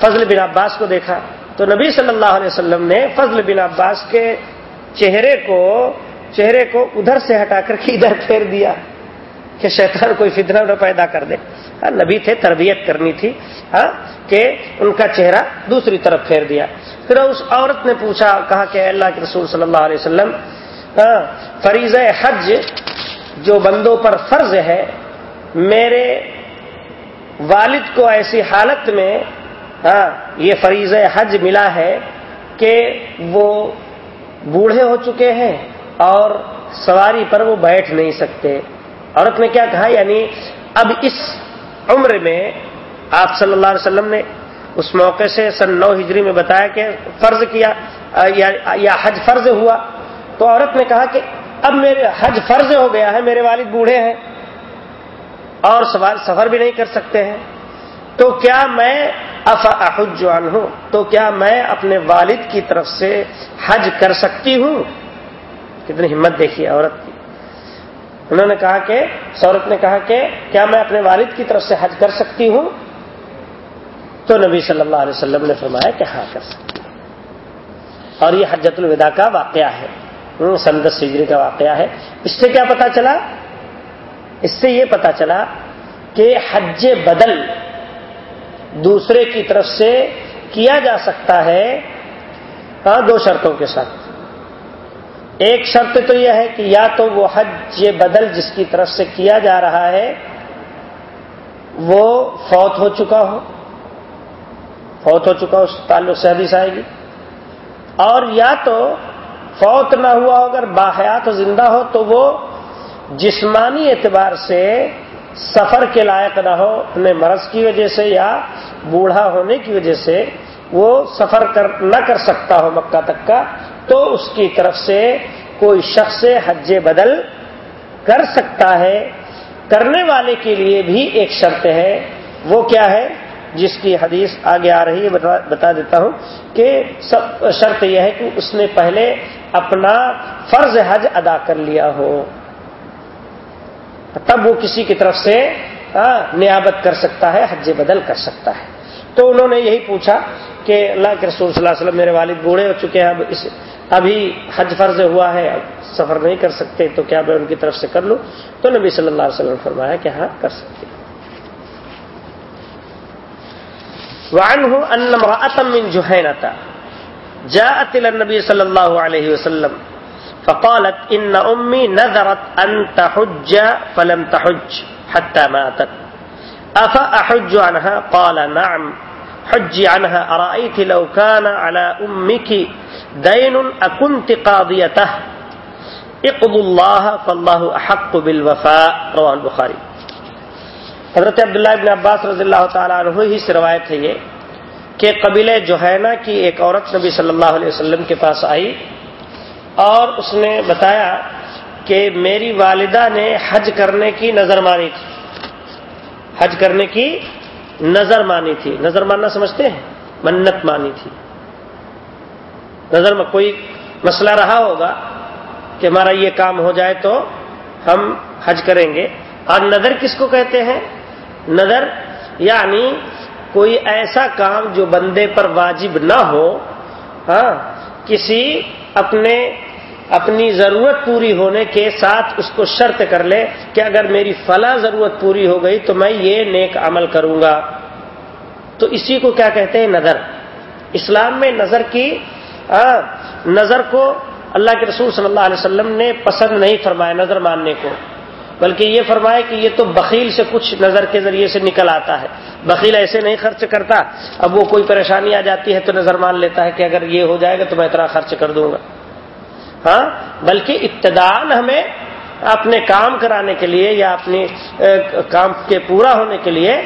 فضل بن عباس کو دیکھا۔ تو نبی صلی اللہ علیہ وسلم نے فضل بن عباس کے چہرے کو چہرے کو ادھر سے ہٹا کر کے ادھر پھیر دیا کہ شیطان کوئی فتنہ نہ پیدا کر دے۔ ہاں، نبی تھے، تربیت کرنی تھی ہاں کہ ان کا چہرہ دوسری طرف پھیر دیا۔ پھر اس عورت نے پوچھا، کہا کہ اللہ کے رسول صلی اللہ علیہ وسلم فریض حج جو بندوں پر فرض ہے، میرے والد کو ایسی حالت میں ہاں یہ فریض حج ملا ہے کہ وہ بوڑھے ہو چکے ہیں اور سواری پر وہ بیٹھ نہیں سکتے۔ عورت نے کیا کہا؟ یعنی اب اس عمر میں آپ صلی اللہ علیہ وسلم نے اس موقع سے سن نو ہجری میں بتایا کہ فرض کیا یا حج فرض ہوا۔ تو عورت نے کہا کہ اب میرے حج فرض ہو گیا ہے، میرے والد بوڑھے ہیں اور سفر بھی نہیں کر سکتے ہیں۔ تو کیا میں احجان ہوں تو کیا میں اپنے والد کی طرف سے حج کر سکتی ہوں؟ کتنی ہمت دیکھی عورت کی۔ انہوں نے کہا کہ، سورت نے کہا کہ کیا میں اپنے والد کی طرف سے حج کر سکتی ہوں؟ تو نبی صلی اللہ علیہ وسلم نے فرمایا کہ ہاں کر سکتی ہوں۔ اور یہ حجت الوداع کا واقعہ ہے۔ سندس سجری کا واقعہ ہے۔ اس سے کیا پتا چلا؟ اس سے یہ پتا چلا کہ حج بدل دوسرے کی طرف سے کیا جا سکتا ہے ہاں، دو شرطوں کے ساتھ۔ ایک شرط تو یہ ہے کہ یا تو وہ حج بدل جس کی طرف سے کیا جا رہا ہے، وہ فوت ہو چکا ہو۔ فوت ہو چکا اس تعلق سے حدیث آئے گی۔ اور یا تو فوت نہ ہوا اگر باحیات زندہ ہو تو وہ جسمانی اعتبار سے سفر کے لائق نہ ہو، اپنے مرض کی وجہ سے یا بوڑھا ہونے کی وجہ سے وہ سفر کر نہ کر سکتا ہو مکہ تک کا، تو اس کی طرف سے کوئی شخص حج بدل کر سکتا ہے۔ کرنے والے کے لیے بھی ایک شرط ہے۔ وہ کیا ہے؟ جس کی حدیث آگے آ رہی ہے، بتا دیتا ہوں کہ سب شرط یہ ہے کہ اس نے پہلے اپنا فرض حج ادا کر لیا ہو۔ تب وہ کسی کی طرف سے نیابت کر سکتا ہے، حج بدل کر سکتا ہے۔ تو انہوں نے یہی پوچھا کہ اللہ کے رسول صلی اللہ علیہ وسلم میرے والد بوڑھے ہو چکے ہیں، اب اس، ابھی حج فرض ہوا ہے سفر نہیں کر سکتے، تو کیا میں ان کی طرف سے کر لوں؟ تو نبی صلی اللہ علیہ وسلم نے فرمایا کہ ہاں کر سکتے وعنه ان امرأة من جاءت الى النبي صلى الله عليه وسلم فقالت ان امي نذرت ان تحج فلم تحج حتى ماتت. افاحج عنها؟ قال نعم. حج عنها. ارأيت لو كان على امك دين اكنت قاضيته؟ اقض الله فالله احق بالوفاء. رواه البخاري. حضرت عبداللہ ابن عباس رضی اللہ تعالیٰ عنہ، ہی سے روایت ہے یہ کہ قبیلہ جوہینا کی ایک عورت نبی صلی اللہ علیہ وسلم کے پاس آئی اور اس نے بتایا کہ میری والدہ نے حج کرنے کی نظر مانی تھی۔ حج کرنے کی نظر مانی تھی۔ نظر ماننا سمجھتے ہیں؟ منت مانی تھی۔ نظر میں کوئی مسئلہ رہا ہوگا کہ ہمارا یہ کام ہو جائے تو ہم حج کریں گے۔ اور نظر کس کو کہتے ہیں؟ نظر یعنی کوئی ایسا کام جو بندے پر واجب نہ ہو ہاں کسی اپنے، اپنی ضرورت پوری ہونے کے ساتھ اس کو شرط کر لے کہ اگر میری فلاں ضرورت پوری ہو گئی تو میں یہ نیک عمل کروں گا۔ تو اسی کو کیا کہتے ہیں؟ نظر۔ اسلام میں نظر کی ہاں، نظر کو اللہ کے رسول صلی اللہ علیہ وسلم نے پسند نہیں فرمایا، نظر ماننے کو۔ بلکہ یہ فرمایا کہ یہ تو بخیل سے کچھ نظر کے ذریعے سے نکل آتا ہے۔ بخیل ایسے نہیں خرچ کرتا۔ اب وہ کوئی پریشانی آ جاتی ہے تو نظر مان لیتا ہے کہ اگر یہ ہو جائے گا تو میں اتنا خرچ کر دوں گا۔ ہاں؟ بلکہ ابتدان ہمیں اپنے کام کرانے کے لیے یا اپنی کام کے پورا ہونے کے لیے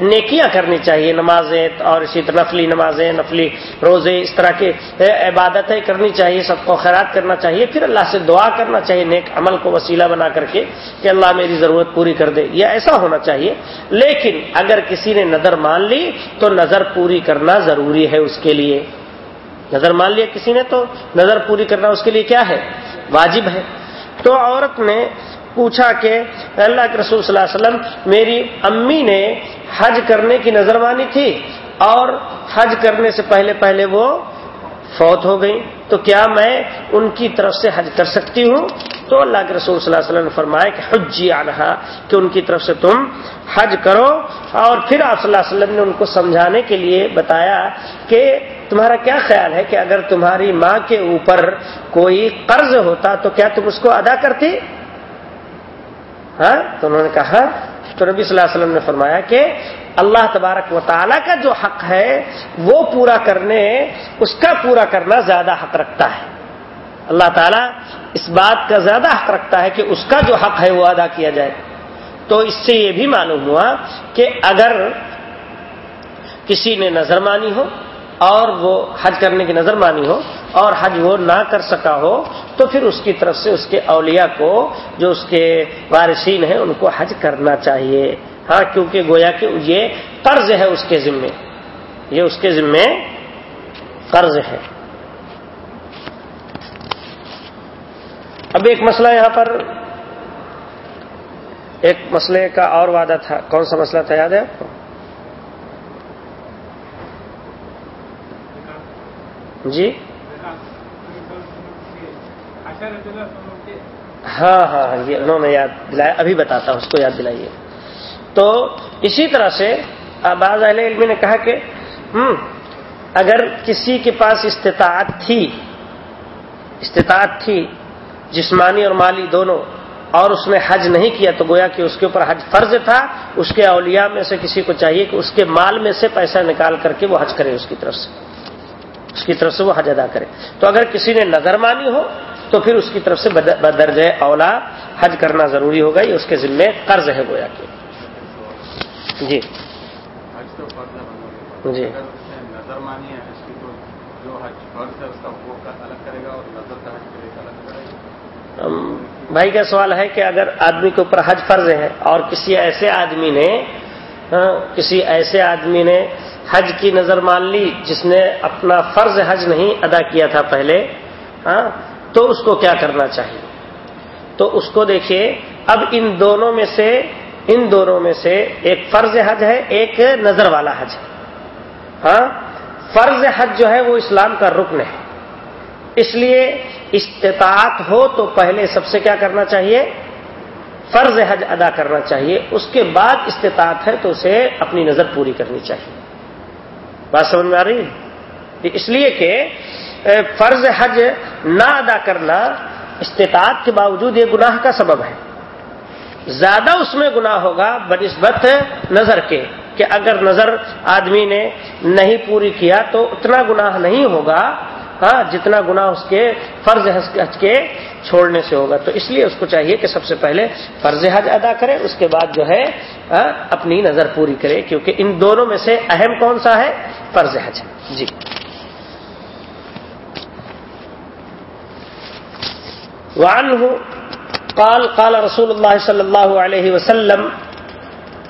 نیکیاں کرنی چاہیے، نمازیں اور اسی طرح نفلی نمازیں، نفلی روزے، اس طرح کی عبادتیں کرنی چاہیے، سب کو خیرات کرنا چاہیے، پھر اللہ سے دعا کرنا چاہیے، نیک عمل کو وسیلہ بنا کر کے کہ اللہ میری ضرورت پوری کر دے یہ ایسا ہونا چاہیے۔ لیکن اگر کسی نے نظر مان لی تو نظر پوری کرنا ضروری ہے اس کے لیے۔ نظر مان لیا کسی نے تو نظر پوری کرنا اس کے لیے کیا ہے؟ واجب ہے۔ تو عورت نے پوچھا کہ اللہ کے رسول صلی اللہ علیہ وسلم، میری امی نے حج کرنے کی نظر مانی تھی اور حج کرنے سے پہلے پہلے وہ فوت ہو گئی۔ تو کیا میں ان کی طرف سے حج کر سکتی ہوں؟ تو اللہ کے رسول صلی اللہ علیہ وسلم نے فرمایا کہ حجی آنہا کہ ان کی طرف سے تم حج کرو۔ اور پھر آپ صلی اللہ علیہ وسلم نے ان کو سمجھانے کے لیے بتایا کہ تمہارا کیا خیال ہے کہ اگر تمہاری ماں کے اوپر کوئی قرض ہوتا تو کیا تم اس کو ادا کرتی؟ ہاں؟ تو انہوں نے کہا، تو نبی صلی اللہ علیہ وسلم نے فرمایا کہ اللہ تبارک و تعالیٰ کا جو حق ہے، وہ پورا کرنے، اس کا پورا کرنا زیادہ حق رکھتا ہے۔ اللہ تعالیٰ اس بات کا زیادہ حق رکھتا ہے کہ اس کا جو حق ہے، وہ ادا کیا جائے۔ تو اس سے یہ بھی معلوم ہوا کہ اگر کسی نے نظر مانی ہو اور وہ حج کرنے کی نظر مانی ہو اور حج وہ نہ کر سکا ہو تو پھر اس کی طرف سے اس کے اولیاء کو جو اس کے وارثین ہیں ان کو حج کرنا چاہیے۔ ہاں کیونکہ گویا کہ یہ قرض ہے اس کے ذمے۔ یہ اس کے ذمے قرض ہے۔ اب ایک مسئلہ یہاں پر، ایک مسئلے کا اور وعدہ تھا۔ کون سا مسئلہ تھا؟ یاد ہے آپ کو؟ جی؟ ہاں ہاں ہاں یہ انہوں نے یاد دلایا، ابھی بتاتا ہوں، اس کو یاد دلائیے۔ تو اسی طرح سے بعض اہل علم نے کہا کہ، ہم، اگر کسی کے پاس استطاعت تھی استطاعت تھی، جسمانی اور مالی دونوں، اور اس نے حج نہیں کیا، تو گویا کہ اس کے اوپر حج فرض تھا، اس کے اولیاء میں سے کسی کو چاہیے کہ اس کے مال میں سے پیسہ نکال کر کے وہ حج کرے اس کی طرف سے۔ اس کی طرف سے وہ حج ادا کرے۔ تو اگر کسی نے نظر مانی ہو تو پھر اس کی طرف سے بدرج اولا حج کرنا ضروری ہوگا یہ اس کے ذمے قرض ہے گویا کہ۔ جی۔ جی۔ نظر مانی ہے اس کی تو جو حج فرض ہے اس کا وہ الگ کرے گا اور نظر کا حج کرے گا الگ کرے گا۔ بھائی کا سوال ہے کہ اگر آدمی کے اوپر حج فرض ہے اور کسی ایسے آدمی نے کسی ایسے آدمی نے حج کی نظر مان لی، جس نے اپنا فرض حج نہیں ادا کیا تھا پہلے ہاں تو اس کو کیا کرنا چاہیے؟ تو اس کو دیکھیے، اب ان دونوں میں سے، ان دونوں میں سے ایک فرض حج ہے، ایک نظر والا حج ہے۔ ہاں فرض حج جو ہے، وہ اسلام کا رکن ہے۔ اس لیے استطاعت ہو تو پہلے سب سے کیا کرنا چاہیے؟ فرض حج ادا کرنا چاہیے۔ اس کے بعد استطاعت ہے تو اسے اپنی نظر پوری کرنی چاہیے۔ بات سمجھ میں آ رہی ہے؟ اس لیے کہ فرض حج نہ ادا کرنا استطاعت کے باوجود یہ گناہ کا سبب ہے۔ زیادہ اس میں گناہ ہوگا بنسبت نظر کے، کہ اگر نظر آدمی نے نہیں پوری کیا تو اتنا گناہ نہیں ہوگا ہاں جتنا گناہ اس کے فرض حج کے چھوڑنے سے ہوگا۔ تو اس لیے اس کو چاہیے کہ سب سے پہلے فرض حج ادا کرے، اس کے بعد جو ہے اپنی نظر پوری کرے، کیونکہ ان دونوں میں سے اہم کون سا ہے؟ فرض حج۔ جی۔ وعنه قال قال رسول الله صلى الله عليه وسلم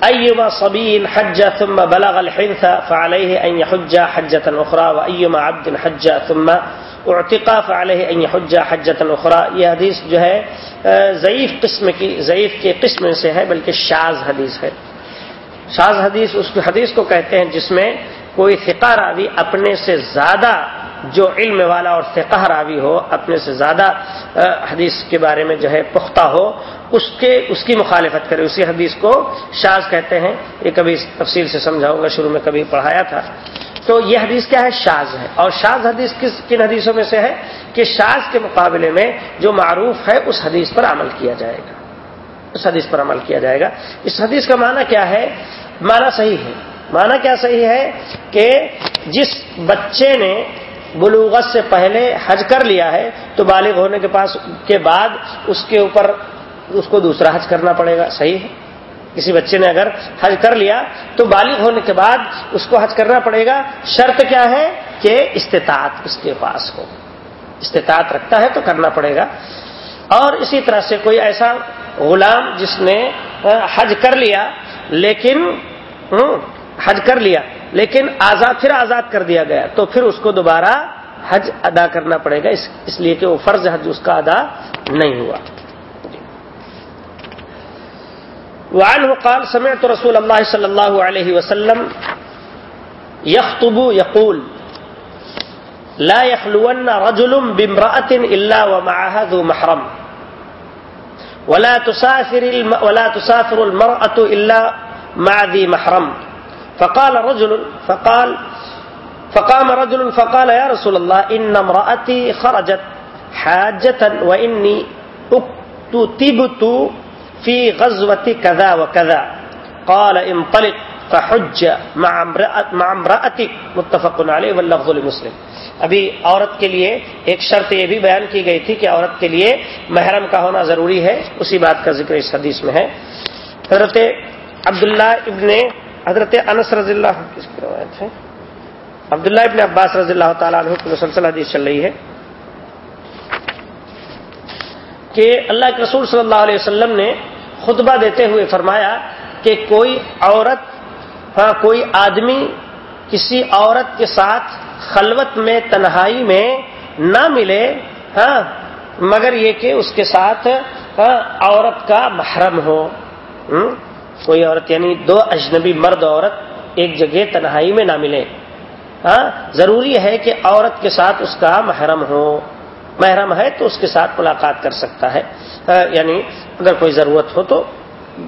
أيما صبي حج ثم بلغ الحنث فعليه أن يحج حجة أخرى وأيما عبد حج ثم اعتقا فعليه أن يحج حجة أخرى یہ حدیث جو ہے ضعیف قسم کی، ضعیف کے قسم سے ہے، بلکہ شاز حدیث ہے۔ شاز حدیث اس حدیث کو کہتے ہیں جس میں کوئی فقہ راوی اپنے سے زیادہ جو علم والا اور فقہ راوی ہو، اپنے سے زیادہ حدیث کے بارے میں جو ہے پختہ ہو، اس کے، اس کی مخالفت کرے۔ اسی حدیث کو شاز کہتے ہیں۔ یہ کبھی تفصیل سے سمجھاؤں گا، شروع میں کبھی پڑھایا تھا۔ تو یہ حدیث کیا ہے؟ شاز ہے۔ اور شاز حدیث کس کن حدیثوں میں سے ہے؟ کہ شاز کے مقابلے میں جو معروف ہے، اس حدیث پر عمل کیا جائے گا۔ اس حدیث پر عمل کیا جائے گا۔ اس حدیث کا معنی کیا ہے؟ معنی صحیح ہے۔ معنی کیا صحیح ہے؟ کہ جس بچے نے بلوغت سے پہلے حج کر لیا ہے، تو بالغ ہونے کے پاس کے بعد اس کے اوپر اس کو دوسرا حج کرنا پڑے گا۔ صحیح ہے؟ کسی بچے نے اگر حج کر لیا تو بالغ ہونے کے بعد اس کو حج کرنا پڑے گا۔ شرط کیا ہے کہ استطاعت اس کے پاس ہو۔ استطاعت رکھتا ہے تو کرنا پڑے گا۔ اور اسی طرح سے کوئی ایسا غلام جس نے حج کر لیا لیکن حج کر لیا لیکن آزاد، پھر آزاد کر دیا گیا تو پھر اس کو دوبارہ حج ادا کرنا پڑے گا۔ اس لیے کہ وہ فرض حج اس کا ادا نہیں ہوا۔ وعنه قال سمعت رسول الله صلى الله عليه وسلم يخطب يقول لا يخلون رجل بامرأة إلا ومعها ذو محرم ولا تسافر, الم ولا تسافر المرأة إلا مع ذي محرم. فقال رجل فقال فقام رجل فقال يا رسول الله إن امرأتي خرجت حاجة وإني اكتتبت فی غزوتی کذا و کذا. قال انطلق فحج مع امرأتك متفق علیہ واللفظ لمسلم. ابھی عورت کے لیے ایک شرط یہ بھی بیان کی گئی تھی کہ عورت کے لیے محرم کا ہونا ضروری ہے. اسی بات کا ذکر اس حدیث میں ہے. حضرت عبداللہ ابن حضرت انس رضی اللہ کس کی روایت ہے؟ عبداللہ ابن عباس رضی اللہ تعالیٰ عنہ کی مسلسل حدیث چل رہی ہے کہ اللہ کے رسول صلی اللہ علیہ وسلم نے خطبہ دیتے ہوئے فرمایا کہ کوئی عورت ہاں کوئی آدمی کسی عورت کے ساتھ خلوت میں، تنہائی میں نہ ملے ہاں مگر یہ کہ اس کے ساتھ ہاں عورت کا محرم ہو کوئی عورت یعنی دو اجنبی مرد عورت ایک جگہ تنہائی میں نہ ملے۔ ہاں ضروری ہے کہ عورت کے ساتھ اس کا محرم ہو۔ محرم ہے تو اس کے ساتھ ملاقات کر سکتا ہے۔ یعنی اگر کوئی ضرورت ہو تو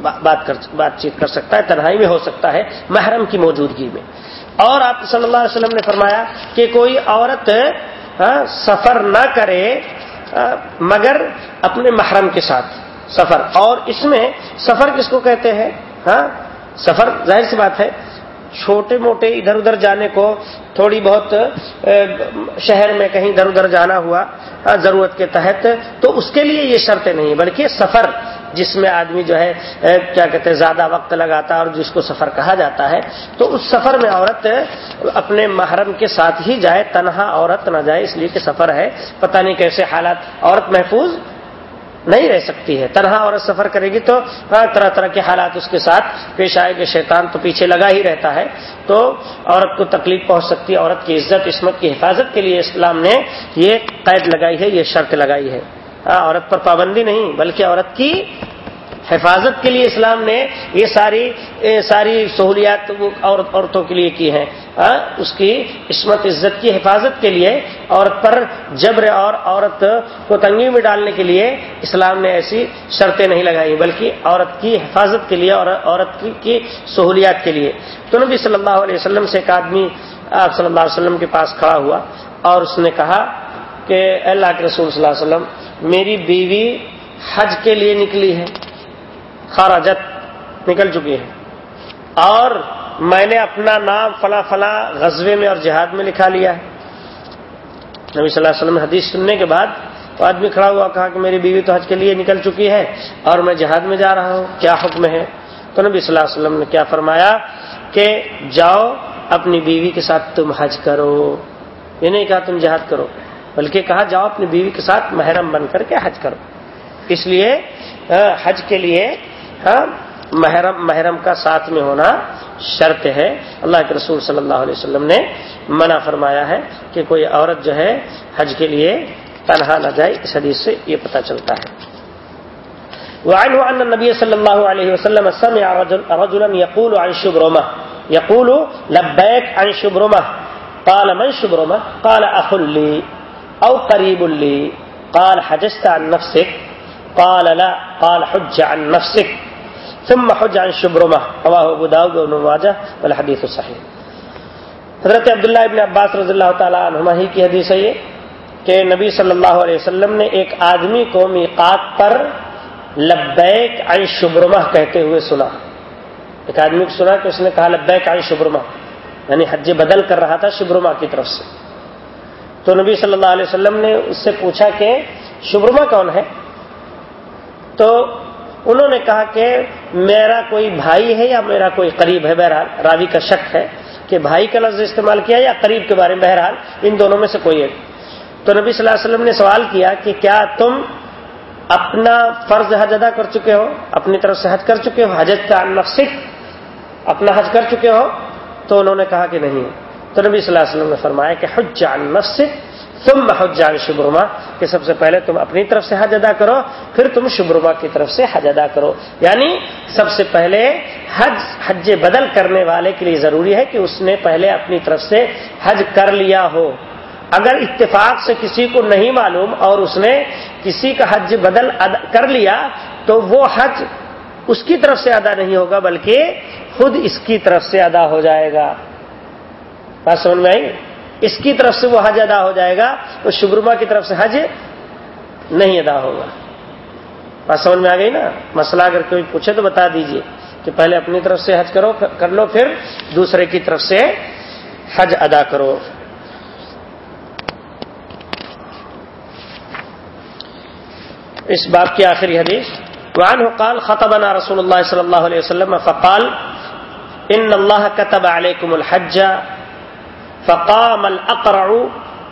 بات کر، بات چیت کر سکتا ہے، تنہائی میں ہو سکتا ہے، محرم کی موجودگی میں۔ اور آپ صلی اللہ علیہ وسلم نے فرمایا کہ کوئی عورت سفر نہ کرے مگر اپنے محرم کے ساتھ سفر۔ اور اس میں سفر کس کو کہتے ہیں؟ ہاں سفر ظاہر سی بات ہے چھوٹے موٹے ادھر ادھر جانے کو تھوڑی بہت شہر میں کہیں ادھر ادھر جانا ہوا ہاں، ضرورت کے تحت، تو اس کے لیے یہ شرطیں نہیں، بلکہ سفر، جس میں آدمی جو ہے کیا کہتے ہیں، زیادہ وقت لگاتا ہے اور جس کو سفر کہا جاتا ہے، تو اس سفر میں عورت اپنے محرم کے ساتھ ہی جائے، تنہا عورت نہ جائے، اس لیے کہ سفر ہے، پتہ نہیں کیسے حالات، عورت محفوظ نہیں رہ سکتی ہے۔ تنہا عورت سفر کرے گی تو طرح طرح کے حالات اس کے ساتھ پیش آئے گے شیطان تو پیچھے لگا ہی رہتا ہے۔ تو عورت کو تکلیف پہنچ سکتی ہے۔ عورت کی عزت عصمت کی حفاظت کے لیے اسلام نے یہ قید لگائی ہے، یہ شرط لگائی ہے۔ ہاں، عورت پر پابندی نہیں، بلکہ عورت کی حفاظت کے لیے اسلام نے یہ ساری ساری سہولیات عورتوں کے لیے کی ہیں۔ ہاں، اس کی عصمت، عزت کی حفاظت کے لیے۔ عورت پر جبر اور عورت کو تنگی میں ڈالنے کے لیے اسلام نے ایسی شرطیں نہیں لگائی، بلکہ عورت کی حفاظت کے لیے اور عورت کی سہولیات کے لیے۔ تو نبی صلی اللہ علیہ وسلم سے ایک آدمی، آپ صلی اللہ علیہ وسلم کے پاس کھڑا ہوا اور اس نے کہا کہ اللہ کے رسول صلی اللہ علیہ وسلم، میری بیوی حج کے لیے نکلی ہے۔ خراجت نکل چکی ہے اور میں نے اپنا نام فلاں فلاں غزبے میں اور جہاد میں لکھا لیا ہے۔ نبی صلی اللہ علیہ وسلم حدیث سننے کے بعد وہ آدمی کھڑا ہوا کہا کہ میری بیوی تو حج کے لیے نکل چکی ہے اور میں جہاد میں جا رہا ہوں، کیا حکم ہے؟ تو نبی صلی اللہ علیہ وسلم نے کیا فرمایا کہ جاؤ اپنی بیوی کے ساتھ تم حج کرو۔ یہ نہیں کہا تم جہاد کرو، بلکہ کہا جاؤ اپنی بیوی کے ساتھ محرم بن کر کے حج کرو۔ اس لیے حج کے لیے ہاں؟ محرم محرم کا ساتھ میں ہونا شرط ہے۔ اللہ کے رسول صلی اللہ علیہ وسلم نے منع فرمایا ہے کہ کوئی عورت جو ہے حج کے لیے تنہا نہ جائے۔ اس حدیث سے یہ پتہ چلتا ہے۔ وعنه أن النبي صلى الله عليه وسلم سمع رجل رجلا يقول عن شبرمة يقول لبيك عن شبرمة قال من شبرمة قال أخ لي أو قريب لي قال حجست عن نفسك قال لا۔ قال حج عن نفسك ثم حج عن شبرمة. رواه ابو داود وابن ماجه والحديث صحيح حضرت عبداللہ ابن عباس رضی اللہ تعالیٰ عنہما ہی کی حدیث ہے یہ کہ نبی صلی اللہ علیہ وسلم نے ایک آدمی کو میقات پر لبیک عن شبرمہ کہتے ہوئے سنا. ایک آدمی کو سنا کہ اس نے کہا لبیک عن شبرمہ یعنی حج بدل کر رہا تھا شبرما کی طرف سے. تو نبی صلی اللہ علیہ وسلم نے اس سے پوچھا کہ شبرما کون ہے؟ تو انہوں نے کہا کہ میرا کوئی بھائی ہے یا میرا کوئی قریب ہے، بہرحال راوی کا شک ہے کہ بھائی کا لفظ استعمال کیا یا قریب کے بارے میں، بہرحال ان دونوں میں سے کوئی ایک تو نبی صلی اللہ علیہ وسلم نے سوال کیا کہ کیا تم اپنا فرض حج ادا کر چکے ہو؟ اپنی طرف سے حج کر چکے ہو؟ حجت کا نفسک اپنا حج کر چکے ہو؟ تو انہوں نے کہا کہ نہیں۔ تو نبی صلی اللہ علیہ وسلم نے فرمایا کہ حج عن نفسک تم حج عن شبرما کہ سب سے پہلے تم اپنی طرف سے حج ادا کرو، پھر تم شبرما کی طرف سے حج ادا کرو۔ یعنی سب سے پہلے حج حج بدل کرنے والے کے لیے ضروری ہے کہ اس نے پہلے اپنی طرف سے حج کر لیا ہو۔ اگر اتفاق سے کسی کو نہیں معلوم اور اس نے کسی کا حج بدل کر لیا، تو وہ حج اس کی طرف سے ادا نہیں ہوگا، بلکہ خود اس کی طرف سے ادا ہو جائے گا۔ بات سمجھ میں آئی؟ اس کی طرف سے وہ حج ادا ہو جائے گا تو شبرما کی طرف سے حج نہیں ادا ہوگا۔ بات سمجھ میں آ گئی نا؟ مسئلہ اگر کوئی پوچھے تو بتا دیجیے کہ پہلے اپنی طرف سے حج کرو کر لو، پھر دوسرے کی طرف سے حج ادا کرو۔ اس باب کی آخری حدیث وعنه قال خطبنا رسول الله صلى الله عليه وسلم فقال، ان الله كتب عليكم الحج فقام الاقرع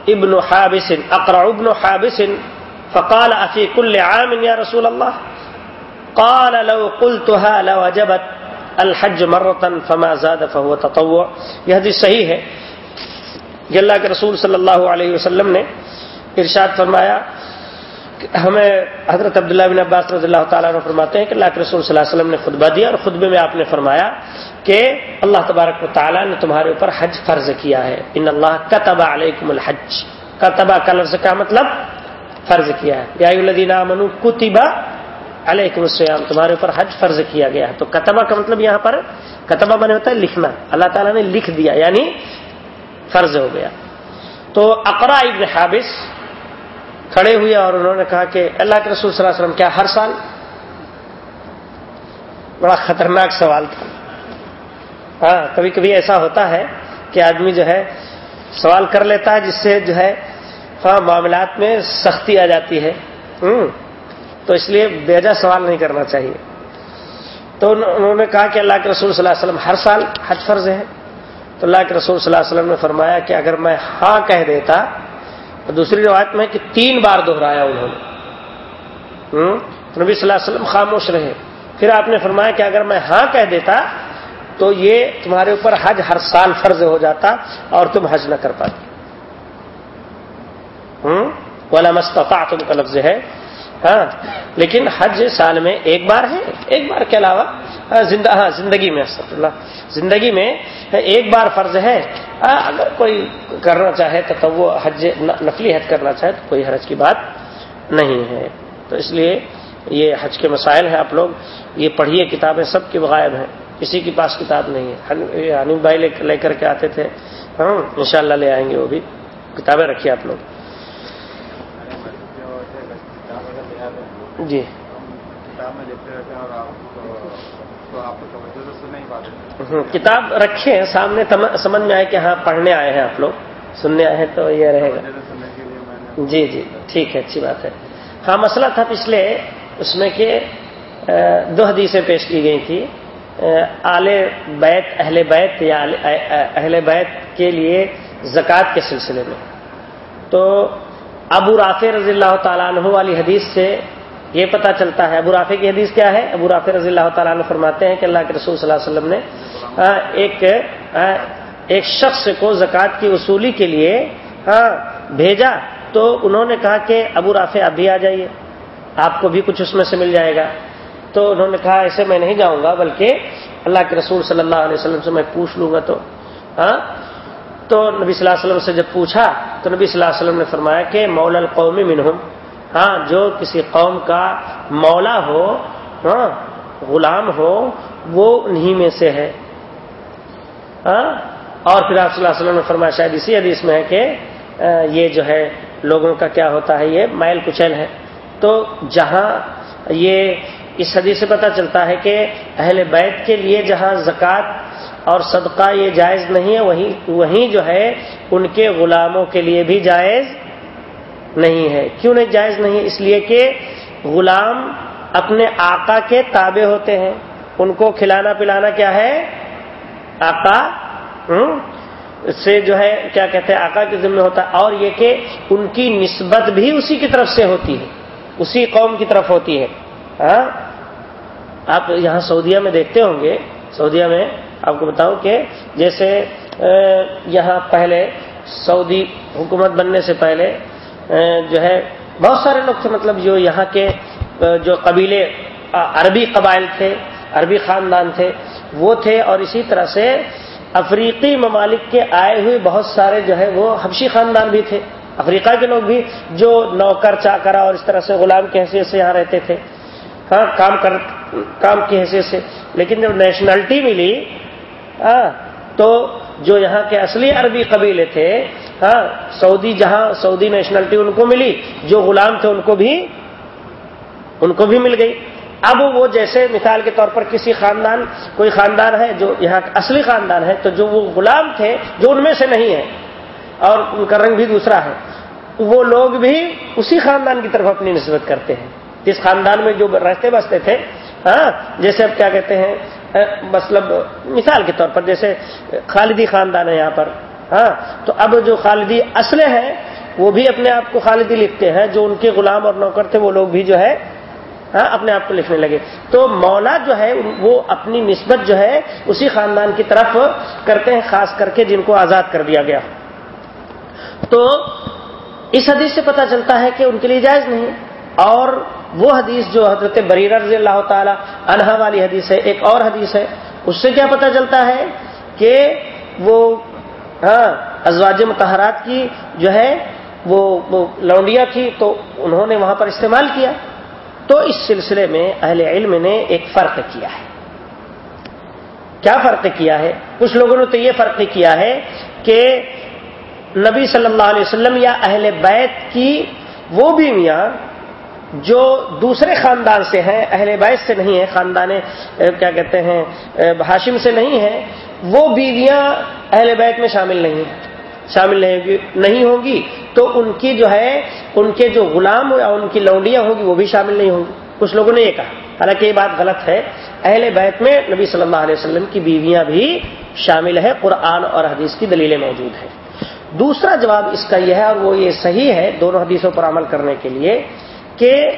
ابن حابس. اقرع ابن حابس. فقال افي كل عام يا رسول الله؟ قال، لو قلتها لوجبت الحج مرة فما زاد فهو تطوع. یہ حدیث صحیح ہے. کہ اللہ کے رسول صلی اللہ علیہ وسلم نے ارشاد فرمایا ہمیں حضرت عبداللہ بن عباس رضی اللہ تعالیٰ نے فرماتے ہیں کہ اللہ کے رسول صلی اللہ علیہ وسلم نے خطبہ دیا اور خطبے میں آپ نے فرمایا کہ اللہ تبارک و تعالیٰ نے تمہارے اوپر حج فرض کیا ہے۔ ان اللہ کا تبا علیکم الحج۔ کا تبا کا لفظ کا مطلب فرض کیا ہے۔ یا الدین منو کتبا علیکم السلام تمہارے اوپر حج فرض کیا گیا ہے۔ تو کتبہ کا مطلب یہاں پر کتبہ بنے ہوتا ہے لکھنا۔ اللہ تعالیٰ نے لکھ دیا یعنی فرض ہو گیا۔ تو اقرا ابن حابس کھڑے ہوئے اور انہوں نے کہا کہ اللہ کے رسول صلی اللہ علیہ وسلم، کیا ہر سال؟ بڑا خطرناک سوال تھا۔ ہاں کبھی کبھی ایسا ہوتا ہے کہ آدمی جو ہے سوال کر لیتا ہے، جس سے جو ہے ہاں معاملات میں سختی آ جاتی ہے۔ تو اس لیے بیجا سوال نہیں کرنا چاہیے۔ تو انہوں نے کہا کہ اللہ کے رسول صلی اللہ علیہ وسلم ہر سال حج فرض ہے تو اللہ کے رسول صلی اللہ علیہ وسلم نے فرمایا کہ اگر میں ہاں کہہ دیتا دوسری روایت میں کہ تین بار دہرایا انہوں نے۔ نبی صلی اللہ علیہ وسلم خاموش رہے۔ پھر آپ نے فرمایا کہ اگر میں ہاں کہہ دیتا تو یہ تمہارے اوپر حج ہر سال فرض ہو جاتا اور تم حج نہ کر پاتے۔ والا مستفا تم کا لفظ ہے۔ ہاں لیکن حج سال میں ایک بار ہے۔ ایک بار کے علاوہ ہاں، زندہ ہاں زندگی میں اللہ زندگی میں ایک بار فرض ہے۔ اگر کوئی کرنا چاہے تو وہ حج نفلی حج کرنا چاہے تو کوئی حرج کی بات نہیں ہے۔ تو اس لیے یہ حج کے مسائل ہیں آپ لوگ۔ یہ پڑھیے کتابیں سب کی غائب ہیں۔ کسی کے پاس کتاب نہیں ہے۔ حنیف بھائی لے کر کے آتے تھے۔ ہاں ان لے آئیں گے وہ بھی۔ کتابیں رکھیے آپ لوگ۔ جی۔ ہاں، کتاب رکھے ہیں۔ سامنے سمجھ میں آئے کہ ہاں پڑھنے آئے ہیں آپ لوگ۔ سننے آئے ہیں تو یہ رہے گا۔ جی جی ٹھیک ہے، اچھی بات ہے۔ ہاں مسئلہ تھا پچھلے اس میں کہ دو حدیثیں پیش کی گئی تھی آل بیت، اہل بیت یا اہل بیت کے لیے زکوٰۃ کے سلسلے میں۔ تو ابو رافع رضی اللہ تعالیٰ عنہ والی حدیث سے یہ پتا چلتا ہے۔ ابو رافع کی حدیث کیا ہے؟ ابو رافع رضی اللہ تعالیٰ عنہ فرماتے ہیں کہ اللہ کے رسول صلی اللہ علیہ وسلم نے ایک ایک شخص کو زکوٰۃ کی وصولی کے لیے بھیجا۔ تو انہوں نے کہا کہ ابو رافع اب بھی آ جائیے، آپ کو بھی کچھ اس میں سے مل جائے گا۔ تو انہوں نے کہا ایسے میں نہیں جاؤں گا، بلکہ اللہ کے رسول صلی اللہ علیہ وسلم سے میں پوچھ لوں گا تو۔ ہاں؟ تو نبی صلی اللہ علیہ وسلم سے جب پوچھا تو نبی صلی اللہ علیہ وسلم نے فرمایا کہ مولا القومی منہم۔ ہاں جو کسی قوم کا مولا ہو ہاں غلام ہو، وہ انہی میں سے ہے۔ ہاں؟ اور پھر آپ صلی اللہ علیہ وسلم نے فرمایا شاید اسی حدیث میں ہے کہ یہ جو ہے، لوگوں کا کیا ہوتا ہے، یہ مائل کچل ہے۔ تو جہاں یہ اس حدیث سے پتہ چلتا ہے کہ اہل بیت کے لیے جہاں زکوٰۃ اور صدقہ یہ جائز نہیں ہے، وہیں وہیں جو ہے ان کے غلاموں کے لیے بھی جائز نہیں ہے۔ کیوں نہیں جائز نہیں؟ اس لیے کہ غلام اپنے آقا کے تابع ہوتے ہیں۔ ان کو کھلانا پلانا کیا ہے؟ آقا سے جو ہے کیا کہتے ہیں؟ آقا کے ذمہ ہوتا ہے۔ اور یہ کہ ان کی نسبت بھی اسی کی طرف سے ہوتی ہے۔ اسی قوم کی طرف ہوتی ہے۔ ہاں؟ آپ یہاں سعودیہ میں دیکھتے ہوں گے، سعودیہ میں آپ کو بتاؤں کہ جیسے یہاں پہلے سعودی حکومت بننے سے پہلے جو ہے، بہت سارے لوگ تھے مطلب جو یہاں کے جو قبیلے عربی قبائل تھے، عربی خاندان تھے، وہ تھے اور اسی طرح سے افریقی ممالک کے آئے ہوئے بہت سارے جو ہے وہ حبشی خاندان بھی تھے، افریقہ کے لوگ بھی جو نوکر چاکرا اور اس طرح سے غلام کی حیثیت سے یہاں رہتے تھے۔ ہاں کام کر، کام کی حیثیت سے۔ لیکن جب نیشنلٹی ملی ہاں تو جو یہاں کے اصلی عربی قبیلے تھے ہاں سعودی جہاں سعودی نیشنلٹی ان کو ملی، جو غلام تھے ان کو بھی، ان کو بھی مل گئی۔ اب وہ جیسے مثال کے طور پر کسی خاندان، کوئی خاندان ہے جو یہاں اصلی خاندان ہے، تو جو وہ غلام تھے، جو ان میں سے نہیں ہے، اور ان کا رنگ بھی دوسرا ہے، وہ لوگ بھی اسی خاندان کی طرف اپنی نسبت کرتے ہیں۔ جس خاندان میں جو رہتے بستے تھے ہاں جیسے اب کیا کہتے ہیں مطلب مثال کے طور پر جیسے خالدی خاندان ہے یہاں پر ہاں تو اب جو خالدی اصلے ہیں، وہ بھی اپنے آپ کو خالدی لکھتے ہیں، جو ان کے غلام اور نوکر تھے، وہ لوگ بھی جو ہے ہاں اپنے آپ کو لکھنے لگے۔ تو مولا جو ہے، وہ اپنی نسبت جو ہے، اسی خاندان کی طرف کرتے ہیں، خاص کر کے جن کو آزاد کر دیا گیا۔ تو اس حدیث سے پتہ چلتا ہے کہ ان کے لیے جائز نہیں، اور وہ حدیث جو حضرت بریر رضی اللہ تعالی انہا والی حدیث ہے، ایک اور حدیث ہے۔ اس سے کیا پتہ چلتا ہے کہ وہ ہاں ازواج متحرات کی جو ہے، وہ لونڈیا تھی تو انہوں نے وہاں پر استعمال کیا۔ تو اس سلسلے میں اہل علم نے ایک فرق کیا ہے۔ کیا فرق کیا ہے؟ کچھ لوگوں نے تو یہ فرق کیا ہے کہ نبی صلی اللہ علیہ وسلم یا اہل بیت کی وہ بھی میاں جو دوسرے خاندان سے ہیں، اہل بیت سے نہیں ہے خاندان کیا کہتے ہیں ہاشم سے نہیں ہے وہ بیویاں اہل بیت میں شامل نہیں ہیں۔ شامل نہیں ہوں گی تو ان کی جو ہے، ان کے جو غلام یا ان کی لونڈیاں ہوں گی وہ بھی شامل نہیں ہوں۔ گی کچھ لوگوں نے یہ کہا۔ حالانکہ یہ بات غلط ہے۔ اہل بیت میں نبی صلی اللہ علیہ وسلم کی بیویاں بھی شامل ہے قرآن اور حدیث کی دلیلیں موجود ہیں۔ دوسرا جواب اس کا یہ ہے اور وہ یہ صحیح ہے، دونوں حدیثوں پر عمل کرنے کے لیے۔ کہ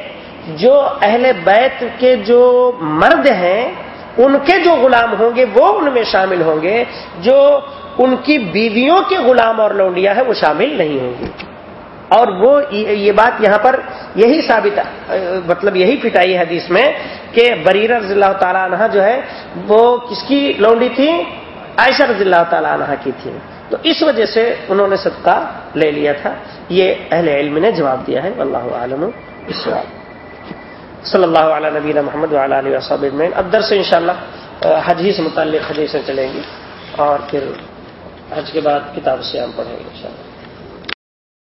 جو اہل بیت کے جو مرد ہیں، ان کے جو غلام ہوں گے، وہ ان میں شامل ہوں گے۔ جو ان کی بیویوں کے غلام اور لونڈیاں ہیں، وہ شامل نہیں ہوں گی اور وہ یہ بات یہاں پر یہی ثابت مطلب یہی پٹائی حدیث میں کہ بریر رضی اللہ تعالیٰ عنہ جو ہے، وہ کس کی لونڈی تھی؟ عائشہ رضی اللہ تعالیٰ عنہ کی تھی۔ تو اس وجہ سے انہوں نے صدقہ لے لیا تھا۔ یہ اہل علم نے جواب دیا ہے۔ اللہ عالم صلی اللہ علیہ نبینا محمد علیہ وصحب اب ان شاء انشاءاللہ حج ہی سے متعلق حدیثیں چلیں گی اور پھر حج کے بعد کتاب سے ہم پڑھیں گے انشاءاللہ۔